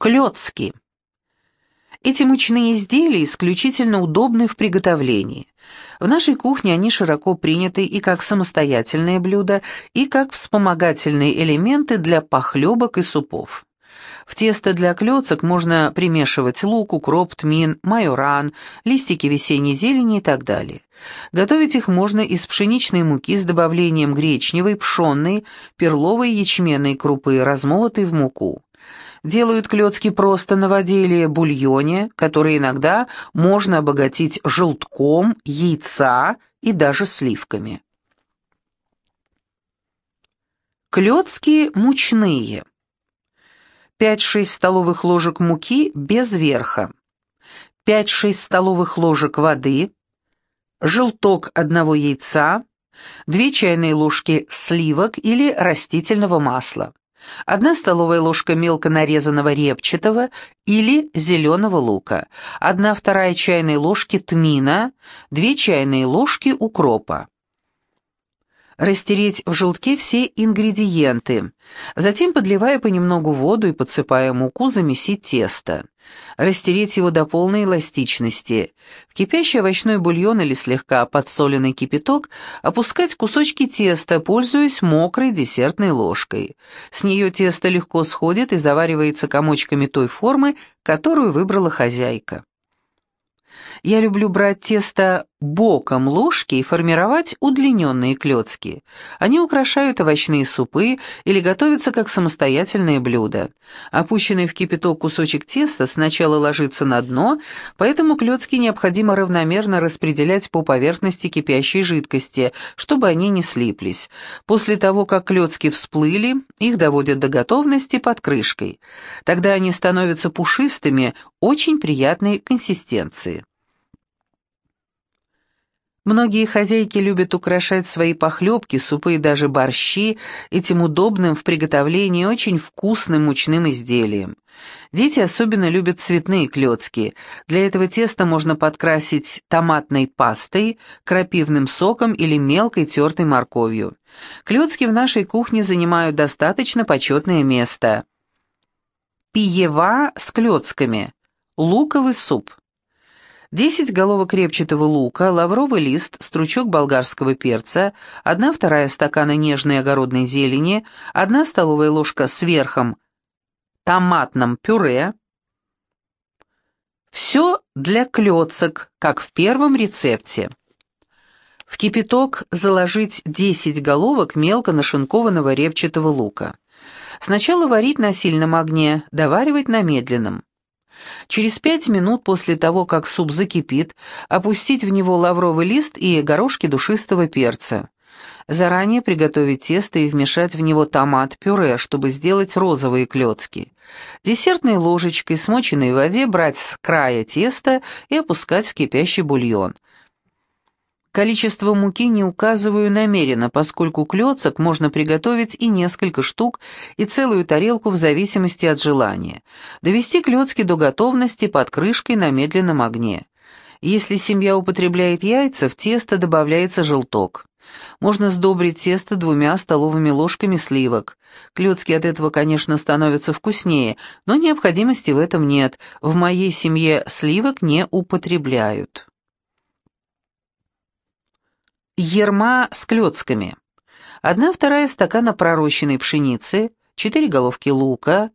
Клёцки. Эти мучные изделия исключительно удобны в приготовлении. В нашей кухне они широко приняты и как самостоятельные блюда, и как вспомогательные элементы для похлебок и супов. В тесто для клёцок можно примешивать лук, укроп, тмин, майоран, листики весенней зелени и так далее. Готовить их можно из пшеничной муки с добавлением гречневой, пшенной, перловой ячменной крупы, размолотой в муку. Делают клёцки просто на воде или бульоне, который иногда можно обогатить желтком, яйца и даже сливками. Клёцки мучные. 5-6 столовых ложек муки без верха, 5-6 столовых ложек воды, желток одного яйца, 2 чайные ложки сливок или растительного масла, 1 столовая ложка мелко нарезанного репчатого или зеленого лука, 1 вторая чайной ложки тмина, 2 чайные ложки укропа растереть в желтке все ингредиенты, затем, подливая понемногу воду и подсыпая муку, замесить тесто. Растереть его до полной эластичности. В кипящий овощной бульон или слегка подсоленный кипяток опускать кусочки теста, пользуясь мокрой десертной ложкой. С нее тесто легко сходит и заваривается комочками той формы, которую выбрала хозяйка. Я люблю брать тесто боком ложки и формировать удлиненные клетки. Они украшают овощные супы или готовятся как самостоятельные блюда. Опущенный в кипяток кусочек теста сначала ложится на дно, поэтому клетки необходимо равномерно распределять по поверхности кипящей жидкости, чтобы они не слиплись. После того, как клетки всплыли, их доводят до готовности под крышкой. Тогда они становятся пушистыми, очень приятной консистенции. Многие хозяйки любят украшать свои похлебки, супы и даже борщи этим удобным в приготовлении очень вкусным мучным изделием. Дети особенно любят цветные клёцки. Для этого теста можно подкрасить томатной пастой, крапивным соком или мелкой тертой морковью. Клёцки в нашей кухне занимают достаточно почетное место. Пиева с клёцками. Луковый суп. 10 головок репчатого лука, лавровый лист, стручок болгарского перца, 1 вторая стакана нежной огородной зелени, 1 столовая ложка с верхом томатном пюре. Все для клёцок, как в первом рецепте. В кипяток заложить 10 головок мелко нашинкованного репчатого лука. Сначала варить на сильном огне, доваривать на медленном. Через пять минут после того, как суп закипит, опустить в него лавровый лист и горошки душистого перца. Заранее приготовить тесто и вмешать в него томат-пюре, чтобы сделать розовые клетки. Десертной ложечкой, смоченной в воде, брать с края теста и опускать в кипящий бульон – Количество муки не указываю намеренно, поскольку клёцок можно приготовить и несколько штук, и целую тарелку в зависимости от желания. Довести клёцки до готовности под крышкой на медленном огне. Если семья употребляет яйца, в тесто добавляется желток. Можно сдобрить тесто двумя столовыми ложками сливок. Клёцки от этого, конечно, становятся вкуснее, но необходимости в этом нет. В моей семье сливок не употребляют. Ерма с клёцками. Одна вторая стакана пророщенной пшеницы, четыре головки лука,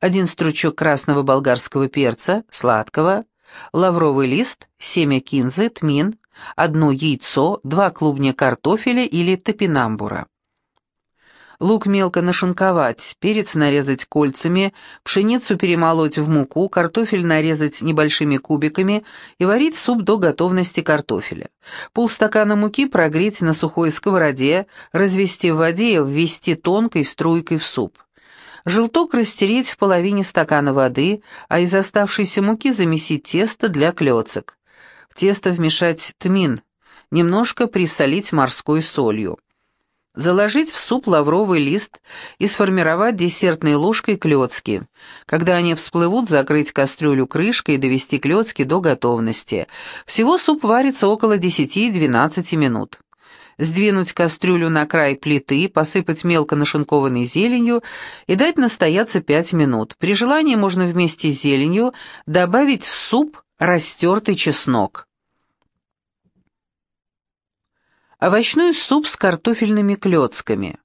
один стручок красного болгарского перца, сладкого, лавровый лист, семя кинзы, тмин, одно яйцо, два клубня картофеля или топинамбура. Лук мелко нашинковать, перец нарезать кольцами, пшеницу перемолоть в муку, картофель нарезать небольшими кубиками и варить суп до готовности картофеля. Полстакана муки прогреть на сухой сковороде, развести в воде и ввести тонкой струйкой в суп. Желток растереть в половине стакана воды, а из оставшейся муки замесить тесто для клёцок. В тесто вмешать тмин, немножко присолить морской солью. Заложить в суп лавровый лист и сформировать десертной ложкой клёцки. Когда они всплывут, закрыть кастрюлю крышкой и довести клёцки до готовности. Всего суп варится около 10-12 минут. Сдвинуть кастрюлю на край плиты, посыпать мелко нашинкованной зеленью и дать настояться 5 минут. При желании можно вместе с зеленью добавить в суп растертый чеснок. Овощной суп с картофельными клетками.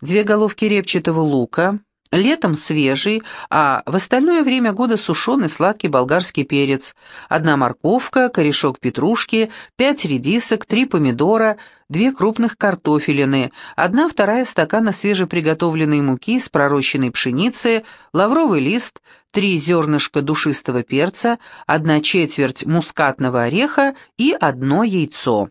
Две головки репчатого лука, Летом свежий, а в остальное время года сушеный сладкий болгарский перец, одна морковка, корешок петрушки, пять редисок, три помидора, две крупных картофелины, одна вторая стакана свежеприготовленной муки с пророщенной пшеницы, лавровый лист, три зернышка душистого перца, одна четверть мускатного ореха и одно яйцо.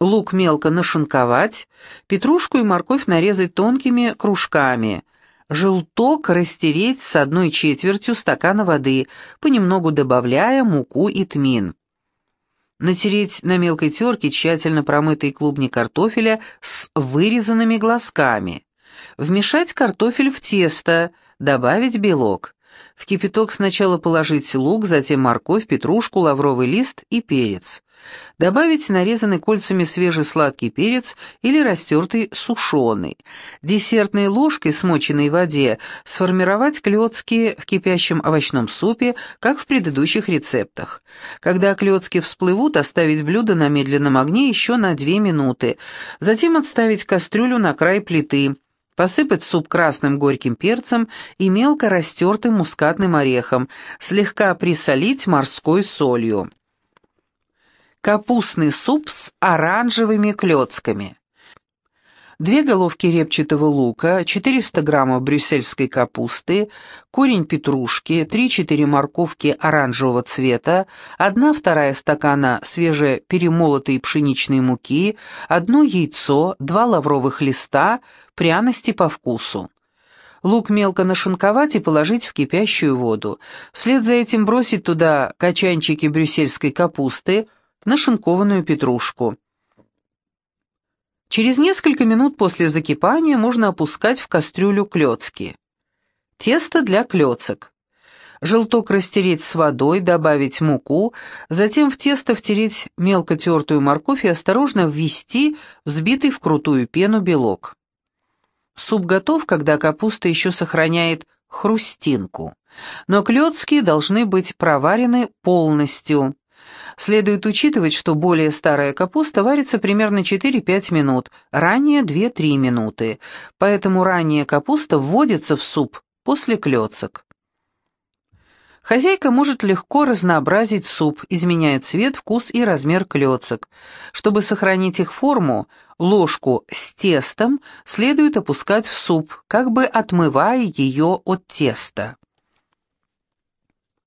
Лук мелко нашинковать, петрушку и морковь нарезать тонкими кружками – желток растереть с одной четвертью стакана воды, понемногу добавляя муку и тмин. Натереть на мелкой терке тщательно промытый клубни картофеля с вырезанными глазками. Вмешать картофель в тесто, добавить белок. В кипяток сначала положить лук, затем морковь, петрушку, лавровый лист и перец. Добавить нарезанный кольцами свежий сладкий перец или растертый сушеный. Десертной ложкой, смоченной в воде, сформировать клетки в кипящем овощном супе, как в предыдущих рецептах. Когда клетки всплывут, оставить блюдо на медленном огне еще на 2 минуты. Затем отставить кастрюлю на край плиты. Посыпать суп красным горьким перцем и мелко растертым мускатным орехом, слегка присолить морской солью. Капустный суп с оранжевыми клетками. Две головки репчатого лука, 400 граммов брюссельской капусты, корень петрушки, 3-4 морковки оранжевого цвета, 1-2 стакана свежеперемолотой пшеничной муки, одно яйцо, 2 лавровых листа, пряности по вкусу. Лук мелко нашинковать и положить в кипящую воду. Вслед за этим бросить туда качанчики брюссельской капусты, нашинкованную петрушку. Через несколько минут после закипания можно опускать в кастрюлю клёцки. Тесто для клёцок. Желток растереть с водой, добавить муку, затем в тесто втереть мелко тертую морковь и осторожно ввести взбитый в крутую пену белок. Суп готов, когда капуста еще сохраняет хрустинку, но клетки должны быть проварены полностью. Следует учитывать, что более старая капуста варится примерно 4-5 минут, ранее 2-3 минуты, поэтому ранняя капуста вводится в суп после клёцок. Хозяйка может легко разнообразить суп, изменяя цвет, вкус и размер клёцок. Чтобы сохранить их форму, ложку с тестом следует опускать в суп, как бы отмывая ее от теста.